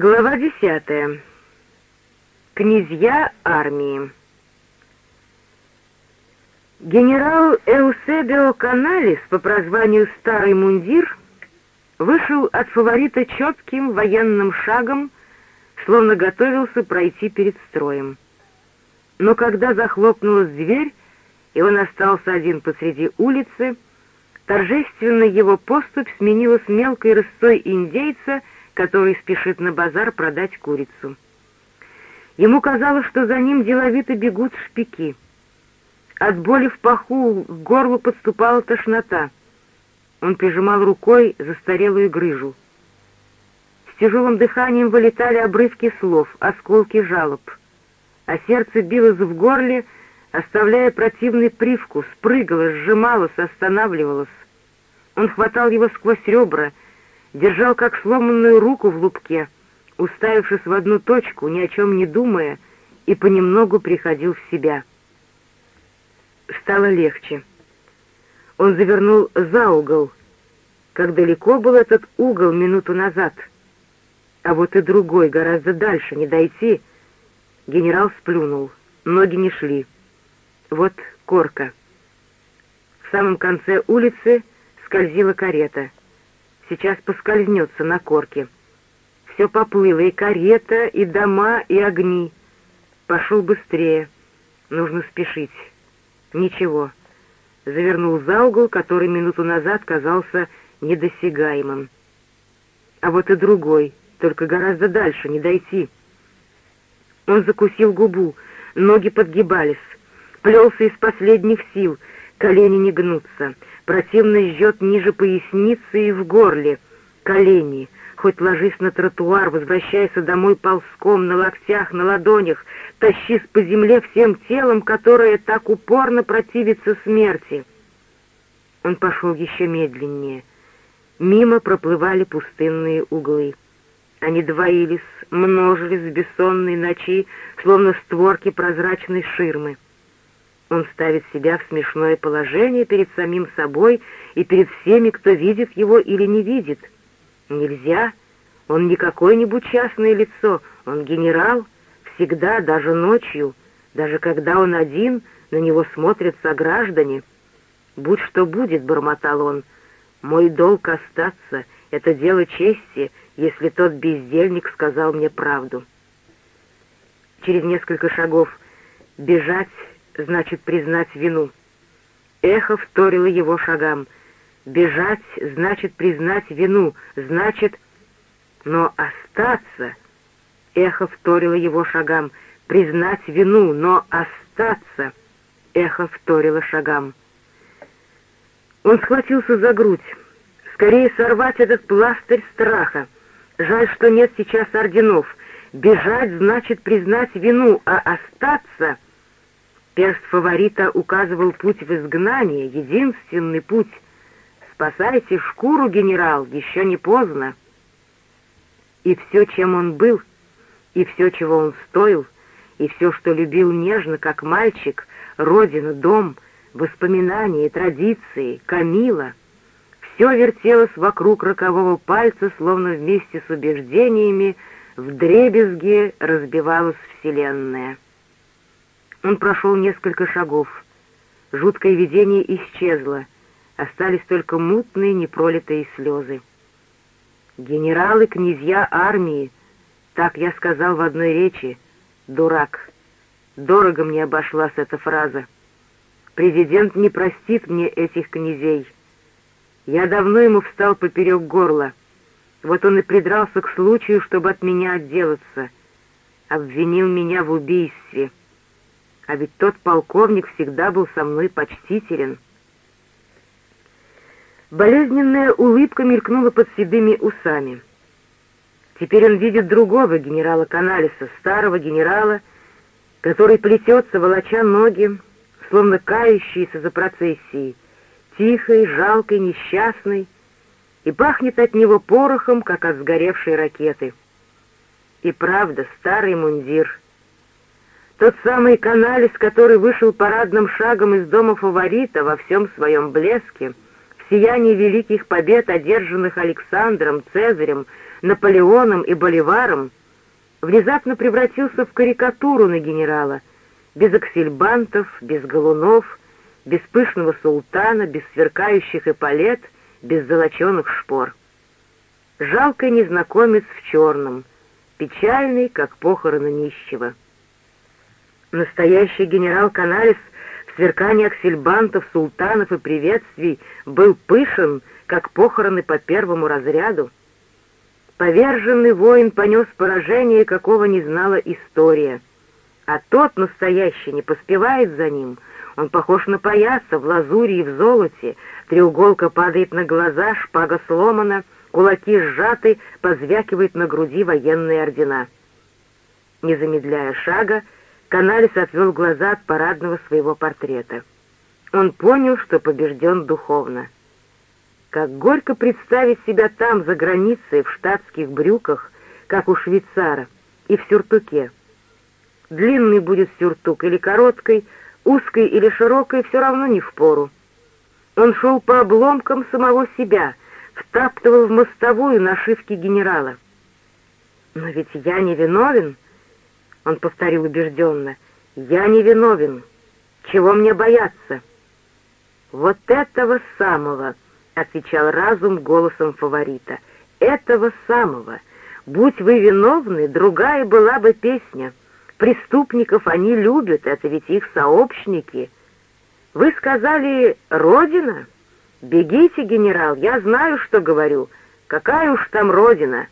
Глава десятая. Князья армии. Генерал Эусебио Каналис по прозванию «Старый мундир» вышел от фаворита четким военным шагом, словно готовился пройти перед строем. Но когда захлопнулась дверь, и он остался один посреди улицы, торжественно его поступь сменилась мелкой рысцой индейца, который спешит на базар продать курицу. Ему казалось, что за ним деловито бегут шпики. От боли в паху к горлу подступала тошнота. Он прижимал рукой застарелую грыжу. С тяжелым дыханием вылетали обрывки слов, осколки жалоб. А сердце билось в горле, оставляя противный привкус, прыгало, сжималось, останавливалось. Он хватал его сквозь ребра, держал как сломанную руку в лупке, уставившись в одну точку, ни о чем не думая, и понемногу приходил в себя. Стало легче. Он завернул за угол. Как далеко был этот угол минуту назад. А вот и другой, гораздо дальше, не дойти. Генерал сплюнул. Ноги не шли. Вот корка. В самом конце улицы скользила карета. Сейчас поскользнется на корке. Все поплыло, и карета, и дома, и огни. Пошел быстрее. Нужно спешить. Ничего. Завернул за угол, который минуту назад казался недосягаемым. А вот и другой, только гораздо дальше, не дойти. Он закусил губу, ноги подгибались, плелся из последних сил, колени не гнутся, противно жжет ниже поясницы и в горле, колени — Хоть ложись на тротуар, возвращайся домой ползком, на локтях, на ладонях, тащись по земле всем телом, которое так упорно противится смерти. Он пошел еще медленнее. Мимо проплывали пустынные углы. Они двоились, множились в бессонной ночи, словно створки прозрачной ширмы. Он ставит себя в смешное положение перед самим собой и перед всеми, кто видит его или не видит — Нельзя. Он не какое-нибудь частное лицо, он генерал, всегда, даже ночью, даже когда он один, на него смотрят сограждане. «Будь что будет», — бормотал он, — «мой долг остаться, это дело чести, если тот бездельник сказал мне правду». Через несколько шагов бежать значит признать вину. Эхо вторило его шагам — Бежать значит признать вину, значит... Но остаться... Эхо вторило его шагам. Признать вину, но остаться... Эхо вторило шагам. Он схватился за грудь. Скорее сорвать этот пластырь страха. Жаль, что нет сейчас орденов. Бежать значит признать вину, а остаться... Перст фаворита указывал путь в изгнание, единственный путь — «Спасайте шкуру, генерал, еще не поздно!» И все, чем он был, и все, чего он стоил, и все, что любил нежно, как мальчик, родину, дом, воспоминания, традиции, Камила, все вертелось вокруг рокового пальца, словно вместе с убеждениями в дребезге разбивалась вселенная. Он прошел несколько шагов. Жуткое видение исчезло — остались только мутные непролитые слезы. «Генералы, князья армии», так я сказал в одной речи, дурак. Дорого мне обошлась эта фраза. Президент не простит мне этих князей. Я давно ему встал поперек горла. Вот он и придрался к случаю, чтобы от меня отделаться. Обвинил меня в убийстве. А ведь тот полковник всегда был со мной почтителен. Болезненная улыбка мелькнула под седыми усами. Теперь он видит другого генерала Каналиса, старого генерала, который плетется, волоча ноги, словно кающийся за процессией, тихой, жалкой, несчастной, и пахнет от него порохом, как от сгоревшей ракеты. И правда, старый мундир. Тот самый Каналис, который вышел парадным шагом из дома фаворита во всем своем блеске — сиянии великих побед, одержанных Александром, Цезарем, Наполеоном и Боливаром, внезапно превратился в карикатуру на генерала, без аксельбантов, без галунов, без пышного султана, без сверкающих эполет, без золоченых шпор. Жалкий незнакомец в черном, печальный, как похороны нищего. Настоящий генерал Каналис в сверкании аксельбантов, султанов и приветствий был пышен, как похороны по первому разряду. Поверженный воин понес поражение, какого не знала история. А тот, настоящий, не поспевает за ним. Он похож на паяца в лазуре и в золоте. Треуголка падает на глаза, шпага сломана, кулаки сжаты, позвякивает на груди военные ордена. Не замедляя шага, Каналис отвел глаза от парадного своего портрета. Он понял, что побежден духовно. Как горько представить себя там, за границей, в штатских брюках, как у швейцара, и в сюртуке. Длинный будет сюртук или короткой, узкой или широкой, все равно не в пору. Он шел по обломкам самого себя, втаптывал в мостовую нашивки генерала. «Но ведь я не виновен», — он повторил убежденно, — «я не виновен. Чего мне бояться?» «Вот этого самого», — отвечал разум голосом фаворита. «Этого самого. Будь вы виновны, другая была бы песня. Преступников они любят, это ведь их сообщники. Вы сказали «Родина»? Бегите, генерал, я знаю, что говорю. Какая уж там Родина?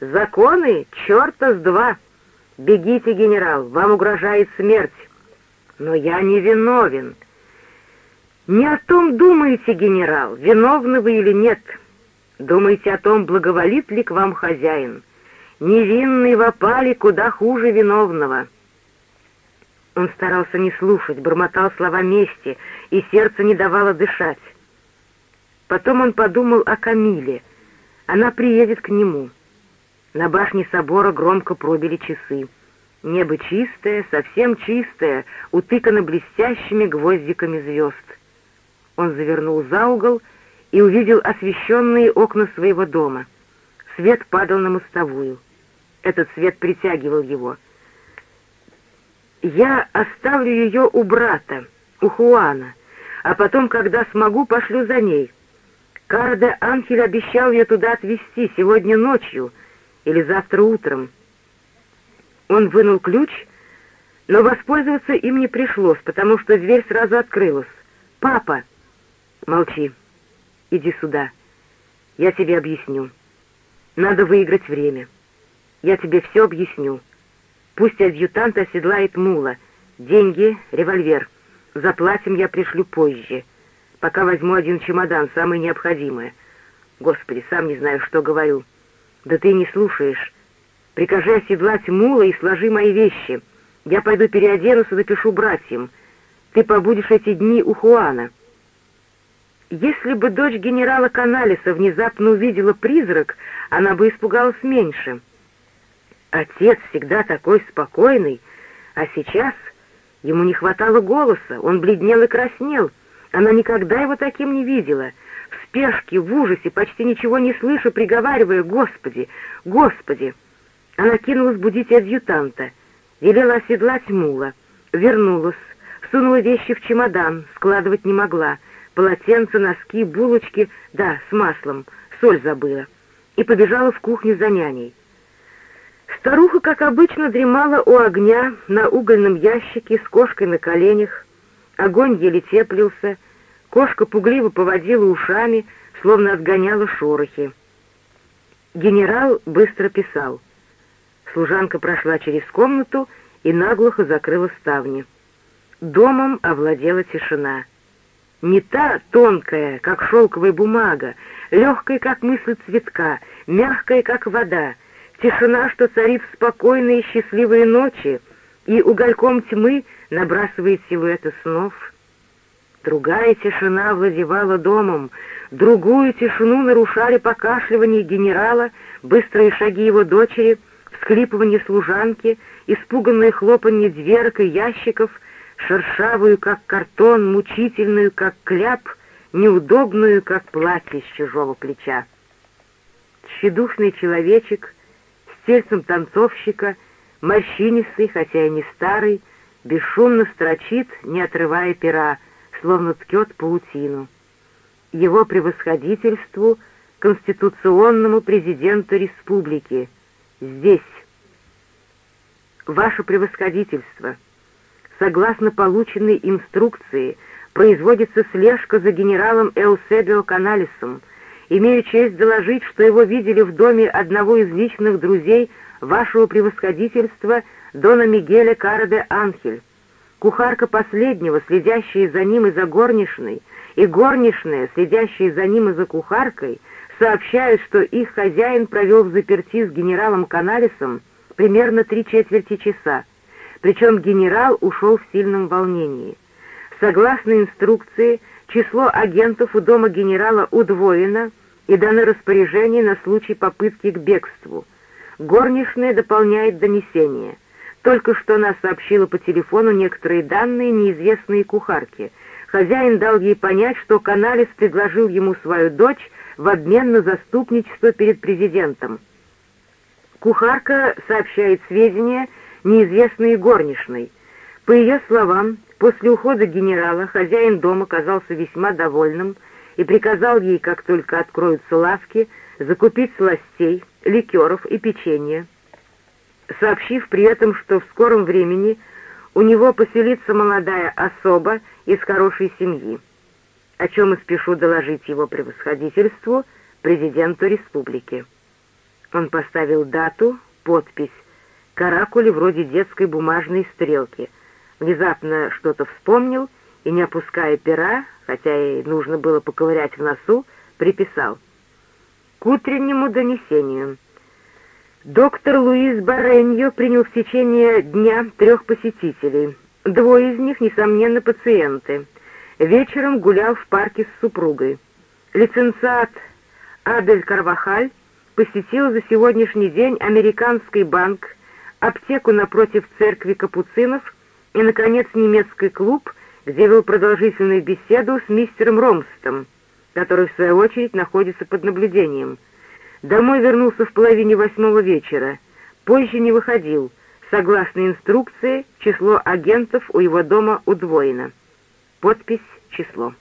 Законы черта с два. Бегите, генерал, вам угрожает смерть. Но я не виновен». Не о том думаете, генерал, виновны вы или нет. Думаете о том, благоволит ли к вам хозяин. Невинный в куда хуже виновного. Он старался не слушать, бормотал слова мести, и сердце не давало дышать. Потом он подумал о Камиле. Она приедет к нему. На башне собора громко пробили часы. Небо чистое, совсем чистое, утыкано блестящими гвоздиками звезд. Он завернул за угол и увидел освещенные окна своего дома. Свет падал на мостовую. Этот свет притягивал его. «Я оставлю ее у брата, у Хуана, а потом, когда смогу, пошлю за ней. Карда Анхель обещал ее туда отвезти сегодня ночью или завтра утром». Он вынул ключ, но воспользоваться им не пришлось, потому что дверь сразу открылась. «Папа!» «Молчи. Иди сюда. Я тебе объясню. Надо выиграть время. Я тебе все объясню. Пусть адъютант оседлает мула. Деньги, револьвер. Заплатим я пришлю позже. Пока возьму один чемодан, самое необходимое. Господи, сам не знаю, что говорю. Да ты не слушаешь. Прикажи оседлать мула и сложи мои вещи. Я пойду переоденусь и напишу братьям. Ты побудешь эти дни у Хуана». Если бы дочь генерала Каналиса внезапно увидела призрак, она бы испугалась меньше. Отец всегда такой спокойный, а сейчас ему не хватало голоса, он бледнел и краснел. Она никогда его таким не видела. Спешке, в ужасе, почти ничего не слыша, приговаривая «Господи! Господи!» Она кинулась будить адъютанта, велела оседлать мула, вернулась, сунула вещи в чемодан, складывать не могла — полотенце, носки, булочки, да, с маслом, соль забыла, и побежала в кухню за няней. Старуха, как обычно, дремала у огня на угольном ящике с кошкой на коленях. Огонь еле теплился, кошка пугливо поводила ушами, словно отгоняла шорохи. Генерал быстро писал. Служанка прошла через комнату и наглухо закрыла ставни. Домом овладела тишина — не та тонкая, как шелковая бумага, легкая, как мысль цветка, мягкая, как вода, тишина, что царит в спокойные счастливые ночи и угольком тьмы набрасывает силуэты снов. Другая тишина владевала домом, другую тишину нарушали покашливание генерала, быстрые шаги его дочери, всхлипывание служанки, испуганное хлопанье дверок и ящиков — шершавую, как картон, мучительную, как кляп, неудобную, как платье с чужого плеча. тщедушный человечек с тельцем танцовщика, морщинистый, хотя и не старый, бесшумно строчит, не отрывая пера, словно ткет паутину. Его превосходительству, конституционному президенту республики, здесь. Ваше превосходительство, согласно полученной инструкции, производится слежка за генералом Эусебио Каналисом. Имею честь доложить, что его видели в доме одного из личных друзей вашего превосходительства Дона Мигеля Караде Анхель. Кухарка последнего, следящая за ним и за горничной, и горничная, следящая за ним и за кухаркой, сообщают, что их хозяин провел в заперти с генералом Каналисом примерно три четверти часа, причем генерал ушел в сильном волнении. Согласно инструкции, число агентов у дома генерала удвоено и даны распоряжение на случай попытки к бегству. Горничная дополняет донесение. Только что она сообщила по телефону некоторые данные неизвестные кухарке. Хозяин дал ей понять, что Каналис предложил ему свою дочь в обмен на заступничество перед президентом. Кухарка сообщает сведения, неизвестные горничной. По ее словам, после ухода генерала хозяин дома казался весьма довольным и приказал ей, как только откроются лавки, закупить сластей, ликеров и печенье сообщив при этом, что в скором времени у него поселится молодая особа из хорошей семьи, о чем и спешу доложить его превосходительству, президенту республики. Он поставил дату, подпись, каракули вроде детской бумажной стрелки, внезапно что-то вспомнил и, не опуская пера, хотя и нужно было поковырять в носу, приписал. К утреннему донесению — Доктор Луис Бареньо принял в течение дня трех посетителей. Двое из них, несомненно, пациенты. Вечером гулял в парке с супругой. Лицензиат Адель Карвахаль посетил за сегодняшний день американский банк, аптеку напротив церкви капуцинов и, наконец, немецкий клуб, где вел продолжительную беседу с мистером Ромстом, который, в свою очередь, находится под наблюдением — Домой вернулся в половине восьмого вечера. Позже не выходил. Согласно инструкции, число агентов у его дома удвоено. Подпись «Число».